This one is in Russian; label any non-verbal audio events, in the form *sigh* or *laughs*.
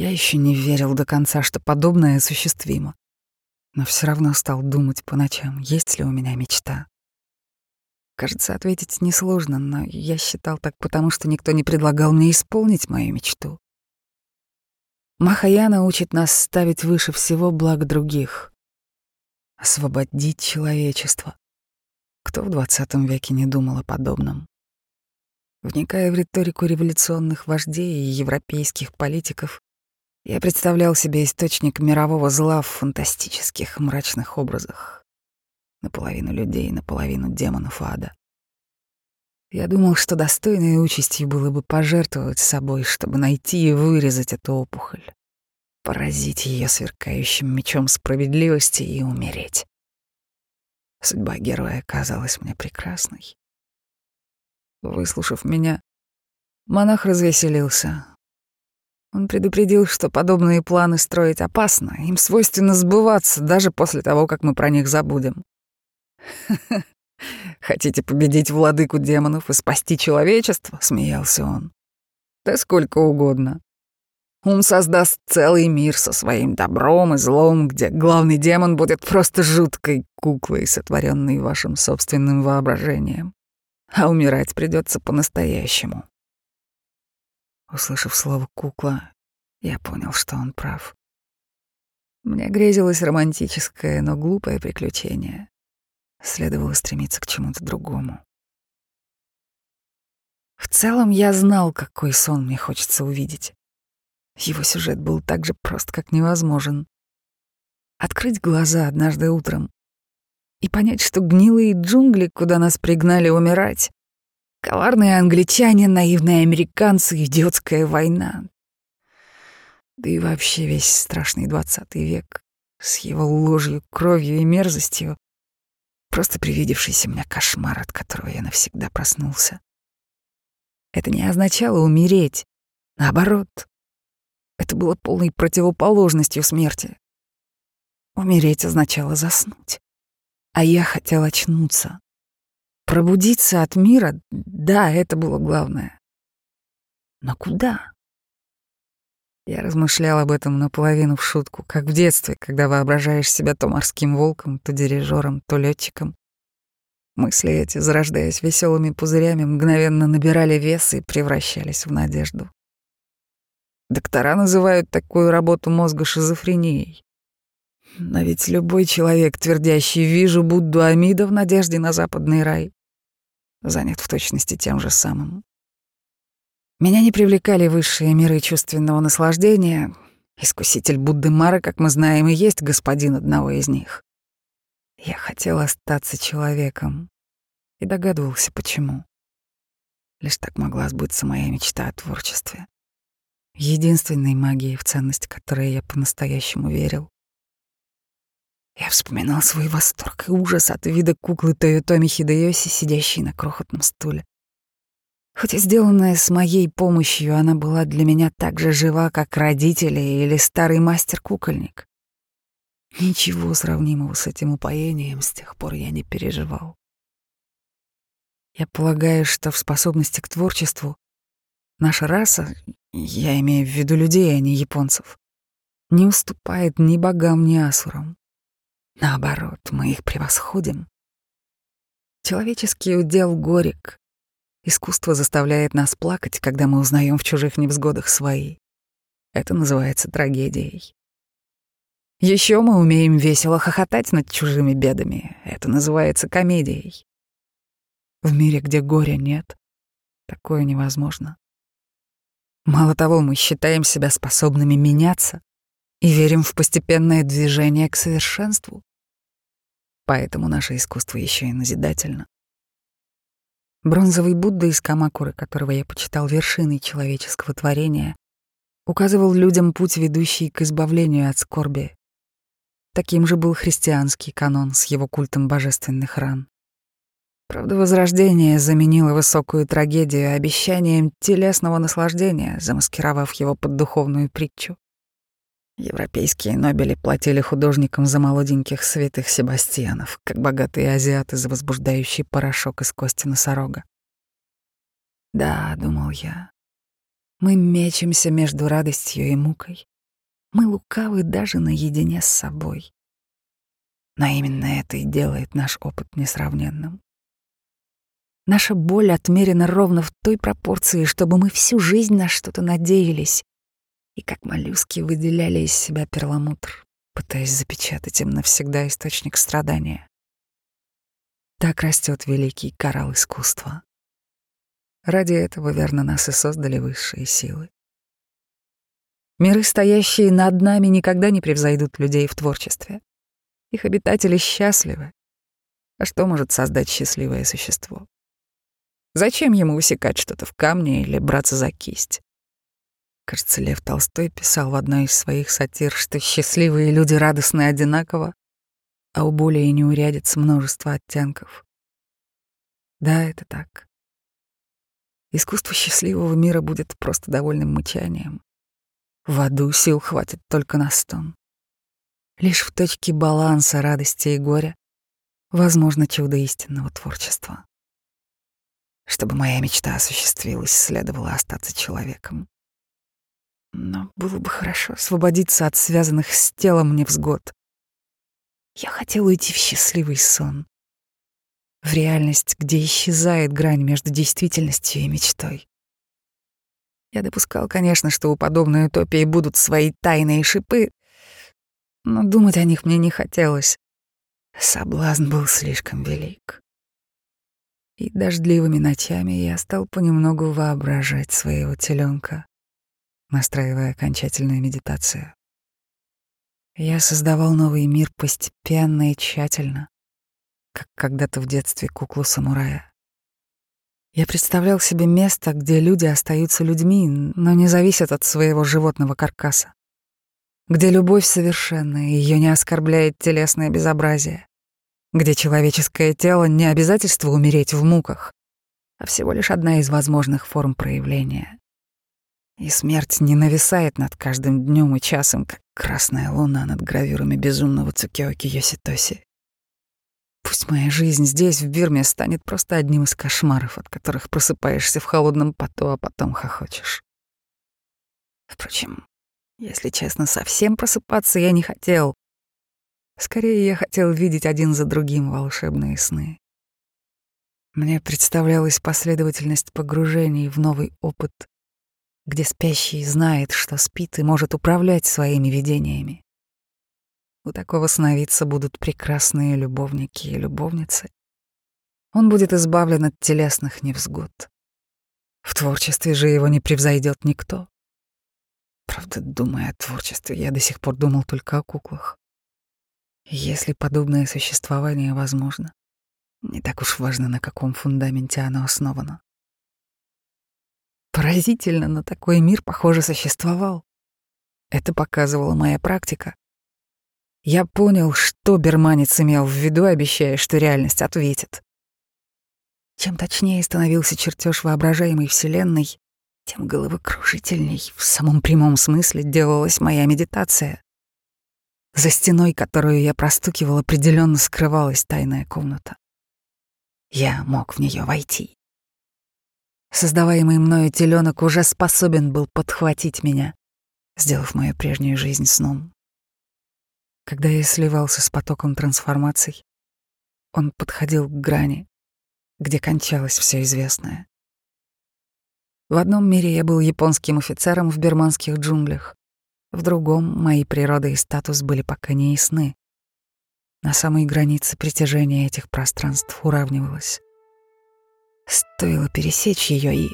Я еще не верил до конца, что подобное осуществимо, но все равно стал думать по ночам, есть ли у меня мечта. Кажется, ответить несложно, но я считал так потому, что никто не предлагал мне исполнить мою мечту. Махаяна учит нас ставить выше всего благ других, освободить человечество. Кто в двадцатом веке не думал о подобном? Вникая в риторику революционных вождей и европейских политиков, я представлял себе источник мирового зла в фантастических мрачных образах. Наполовину людей, наполовину демонов ада. Я думал, что достойной участью было бы пожертвовать собой, чтобы найти и вырезать эту опухоль, поразить ее сверкающим мечом справедливости и умереть. Судьба героя казалась мне прекрасной. Выслушав меня, монах развеселился. Он предупредил, что подобные планы строить опасно, им свойственно сбываться даже после того, как мы про них забудем. *laughs* «Хотите победить владыку демонов и спасти человечество?» — смеялся он. «Да сколько угодно. Ум создаст целый мир со своим добром и злом, где главный демон будет просто жуткой куклой, сотворенной вашим собственным воображением а умирать придется по-настоящему. Услышав слово «кукла», я понял, что он прав. Мне грезилось романтическое, но глупое приключение. Следовало стремиться к чему-то другому. В целом я знал, какой сон мне хочется увидеть. Его сюжет был так же прост, как невозможен. Открыть глаза однажды утром и понять, что гнилые джунгли, куда нас пригнали умирать, коварные англичане, наивные американцы, идиотская война. Да и вообще весь страшный двадцатый век с его ложью, кровью и мерзостью, просто привидевшийся мне кошмар, от которого я навсегда проснулся. Это не означало умереть, наоборот. Это было полной противоположностью смерти. Умереть означало заснуть. А я хотел очнуться. Пробудиться от мира, да, это было главное. Но куда? Я размышлял об этом наполовину в шутку, как в детстве, когда воображаешь себя то морским волком, то дирижером, то летчиком. Мысли эти, зарождаясь веселыми пузырями, мгновенно набирали вес и превращались в надежду. Доктора называют такую работу мозга шизофренией. Но ведь любой человек, твердящий «вижу Будду Амида» в надежде на западный рай, занят в точности тем же самым. Меня не привлекали высшие миры чувственного наслаждения. Искуситель Будды Мара, как мы знаем, и есть господин одного из них. Я хотел остаться человеком и догадывался, почему. Лишь так могла сбыться моя мечта о творчестве. Единственной магией, в ценность которой я по-настоящему верил. Я вспоминал свой восторг и ужас от вида куклы Тойотоми Хидеоси, сидящей на крохотном стуле. Хоть и сделанная с моей помощью, она была для меня так же жива, как родители или старый мастер-кукольник. Ничего сравнимого с этим упоением с тех пор я не переживал. Я полагаю, что в способности к творчеству наша раса, я имею в виду людей, а не японцев, не уступает ни богам, ни асурам. Наоборот, мы их превосходим. Человеческий удел горек. Искусство заставляет нас плакать, когда мы узнаем в чужих невзгодах свои. Это называется трагедией. Еще мы умеем весело хохотать над чужими бедами. Это называется комедией. В мире, где горя нет, такое невозможно. Мало того, мы считаем себя способными меняться и верим в постепенное движение к совершенству. Поэтому наше искусство еще и назидательно. Бронзовый Будда из Камакуры, которого я почитал вершиной человеческого творения, указывал людям путь, ведущий к избавлению от скорби. Таким же был христианский канон с его культом божественных ран. Правда, Возрождение заменило высокую трагедию обещанием телесного наслаждения, замаскировав его под духовную притчу. Европейские Нобели платили художникам за молоденьких святых Себастьянов, как богатые азиаты за возбуждающий порошок из кости носорога. Да, думал я, мы мечемся между радостью и мукой. Мы лукавы даже наедине с собой. Но именно это и делает наш опыт несравненным. Наша боль отмерена ровно в той пропорции, чтобы мы всю жизнь на что-то надеялись и как моллюски выделяли из себя перламутр, пытаясь запечатать им навсегда источник страдания. Так растет великий коралл искусства. Ради этого, верно, нас и создали высшие силы. Миры, стоящие над нами, никогда не превзойдут людей в творчестве. Их обитатели счастливы. А что может создать счастливое существо? Зачем ему высекать что-то в камне или браться за кисть? Кажется, Лев Толстой писал в одной из своих сатир, что счастливые люди радостны одинаково, а у боли и неурядиц множество оттенков. Да, это так. Искусство счастливого мира будет просто довольным мычанием. В аду сил хватит только на стон. Лишь в точке баланса радости и горя возможно чудо истинного творчества. Чтобы моя мечта осуществилась, следовало остаться человеком. Но было бы хорошо освободиться от связанных с телом невзгод. Я хотел уйти в счастливый сон. В реальность, где исчезает грань между действительностью и мечтой. Я допускал, конечно, что у подобной утопии будут свои тайные шипы, но думать о них мне не хотелось. Соблазн был слишком велик. И дождливыми ночами я стал понемногу воображать своего теленка настраивая окончательную медитацию. Я создавал новый мир постепенно и тщательно, как когда-то в детстве куклу самурая. Я представлял себе место, где люди остаются людьми, но не зависят от своего животного каркаса, где любовь совершенна, и ее не оскорбляет телесное безобразие, где человеческое тело не обязательство умереть в муках, а всего лишь одна из возможных форм проявления. И смерть не нависает над каждым днем и часом, как красная луна над гравюрами безумного Цукиоки Йоситоси. Пусть моя жизнь здесь, в Бирме, станет просто одним из кошмаров, от которых просыпаешься в холодном поту, а потом хохочешь. Впрочем, если честно, совсем просыпаться я не хотел. Скорее, я хотел видеть один за другим волшебные сны. Мне представлялась последовательность погружений в новый опыт — где спящий знает, что спит и может управлять своими видениями. У такого сновидца будут прекрасные любовники и любовницы. Он будет избавлен от телесных невзгод. В творчестве же его не превзойдет никто. Правда, думая о творчестве, я до сих пор думал только о куклах. Если подобное существование возможно, не так уж важно, на каком фундаменте оно основано. Поразительно, но такой мир, похоже, существовал. Это показывала моя практика. Я понял, что берманец имел в виду, обещая, что реальность ответит. Чем точнее становился чертеж воображаемой вселенной, тем головокружительней, в самом прямом смысле, делалась моя медитация. За стеной, которую я простукивал, определенно скрывалась тайная комната. Я мог в нее войти. Создаваемый мною теленок уже способен был подхватить меня, сделав мою прежнюю жизнь сном. Когда я сливался с потоком трансформаций, он подходил к грани, где кончалось все известное. В одном мире я был японским офицером в бирманских джунглях, в другом мои природа и статус были пока не ясны. На самой границе притяжения этих пространств уравнивалось. Стоило пересечь ее, и